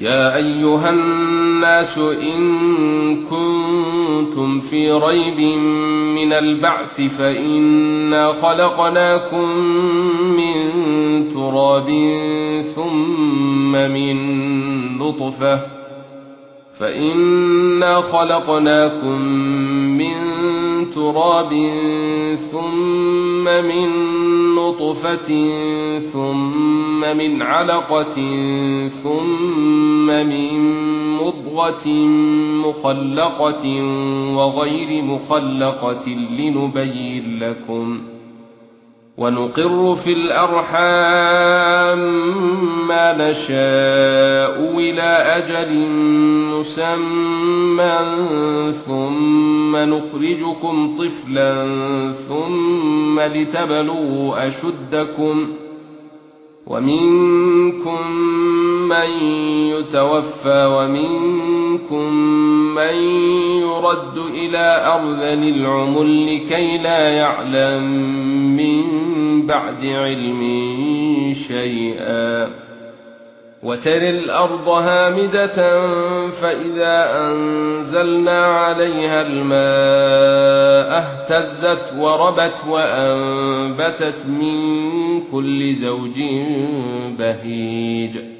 يا أيها الناس إن كنتم في ريب من البعث فإنا خلقناكم من تراب ثم من نطفة فإنا خلقناكم من تراب ثم من نطفة ثم من علقة ثم من مضغة مخلقة وغير مخلقة لنبين لكم. ونقر في الأرحام ما نشاء إلى أجل مسمى ثم نخرجكم طفلا ثم لتبلغوا أشدكم ومنكم من يتوفى ومنكم من يرد إلى أرذل العمر لكي لا يعلم من بعد علم شيئا. وترى الأرض هامدة فإذا أنزلنا عليها الماء اهتزت وربت وأنبتت من كل زوج بهيج.